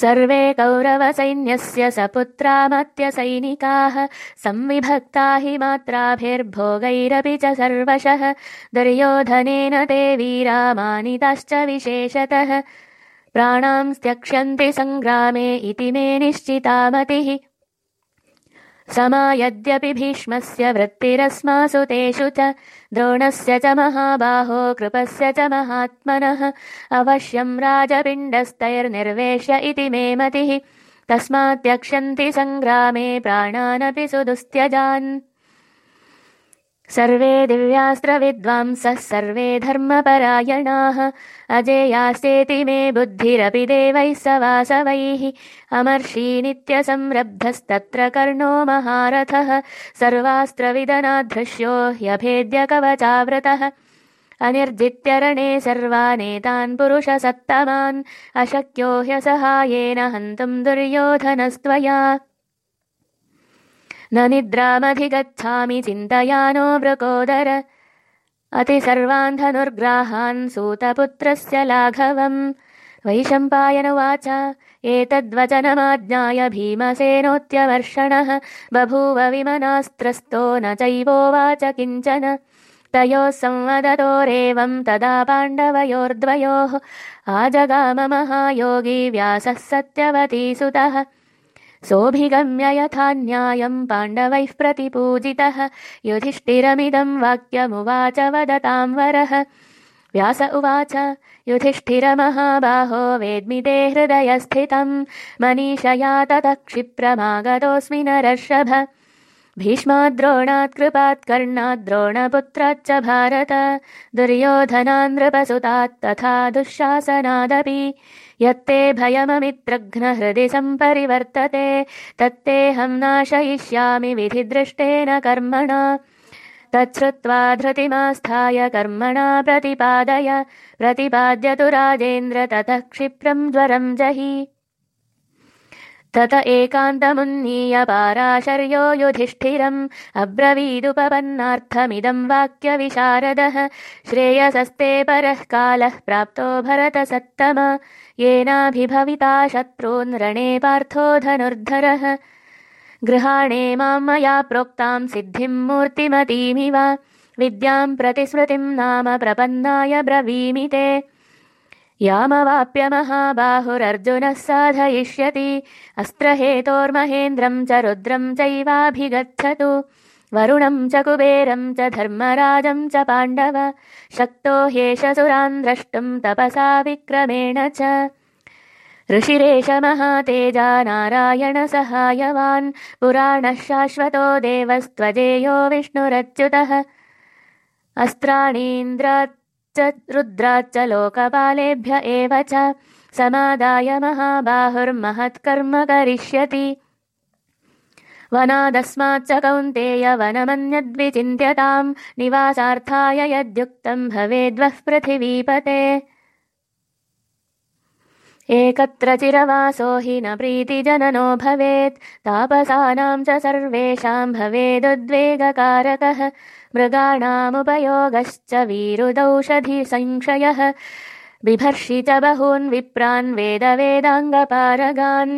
सर्वे कौरवसैन्यस्य सपुत्रामत्यसैनिकाः संविभक्ता हि मात्राभिर्भोगैरपि च सर्वशः दुर्योधनेन ते वीरामानिताश्च विशेषतः। प्राणांस्त्यक्ष्यन्ति सङ्ग्रामे इति मे निश्चिता मतिः समा यद्यपि भीष्मस्य वृत्तिरस्मासु तेषु च द्रोणस्य च महाबाहो कृपस्य च महात्मनः अवश्यं राजपिण्डस्तैर्निर्वेश्य इति मे मतिः। तस्मात्यक्ष्यन्ति सङ्ग्रामे प्राणानपि सुदुस्त्यजान् सर्वे दिव्यास्त्रविद्वांसः सर्वे धर्मपरायणाः। अजेयास्तेति मे बुद्धिरपि देवैः स वासवैः अमर्षी नित्यसंरब्धस्तत्र कर्णो महारथः। सर्वास्त्रविदनाधृश्यो ह्यभेद्य कवचावृतः अनिर्जित्यरणे सर्वानेतान् पुरुषसत्तमान्। अशक्यो ह्यसहायेन हन्तुम् दुर्योधनस्त्वया न निद्रामधिगच्छामि चिन्तयानो वृकोदर अतिसर्वान् धनुर्ग्राहान् सूतपुत्रस्य लाघवम्। वैशम्पायनुवाच एतद्वचनमाज्ञाय भीमसेनोत्यवर्षणः बभूव विमनास्त्रस्तो न चैवोवाच किञ्चन। तयोः संवदतोरेवम् तदा पाण्डवयोर्द्वयोः। आजगाममहायोगी व्यासः सत्यवतीसुतः सोऽभिगम्य यथा न्यायम् पाण्डवैः प्रतिपूजितः। युधिष्ठिरमिदम् वाक्यमुवाच वदताम् वरः। व्यास उवाच युधिष्ठिरमहाबाहो वेद्मि ते हृदयस्थितम् मनीषया ततः क्षिप्रमागतोऽस्मि नरर्षभ भीष्माद्रोणात् कृपात् कर्णाद्रोणपुत्राच्च भारत तथा दुःशासनादपि। यत्ते भयममित्रघ्नहृदि सम्परिवर्तते तत्तेऽहं नाशयिष्यामि विधिदृष्टेन कर्मणा। तच्छ्रुत्वा धृतिमास्थाय कर्मणा प्रतिपादय प्रतिपाद्यतु राजेन्द्र ततः क्षिप्रम् ज्वरम् जहि तत एकान्तमुन्नीय पाराशर्यो युधिष्ठिरम् अब्रवीदुपपन्नार्थमिदम् वाक्यविशारदः। श्रेयसस्ते परः कालः प्राप्तो भरतसत्तम। येनाभिभविता शत्रून् रणे पार्थो धनुर्धरः। गृहाणे माम् मया प्रोक्ताम् सिद्धिम् मूर्तिमतीमिव। विद्याम् प्रतिस्मृतिम् नाम प्रपन्नाय ब्रवीमि ते यामवाप्य महाबाहुरर्जुनः साधयिष्यति अस्त्रहेतोर्महेन्द्रम् च रुद्रम् चैवाभिगच्छतु। वरुणम् च कुबेरम् च धर्मराजम् च पाण्डव। शक्तो ह्येष सुरान् द्रष्टुम् तपसा विक्रमेण च। ऋषिरेष महातेजा नारायण सहायवान्। पुराणः शाश्वतो देवस्त्वजेयो विष्णुरच्युतः अस्त्राणीन्द्रात् रुद्राच्च लोकपालेभ्य एव च। समादाय महाबाहुर्महत्कर्म करिष्यति। वनादस्माच्च कौन्तेय वनमन्यद्विचिन्त्यताम्। निवासार्थाय यद्युक्तम् भवेद्वः पृथिवीपते एकत्र चिरवासो हि न प्रीतिजननो भवेत्। तापसानाम् च सर्वेषाम् भवेदुद्वेगकारकः। मृगाणामुपयोगश्च वीरुदौषधिसंशयः। बिभर्षि च बहून् विप्रान् वेदवेदाङ्गपारगान्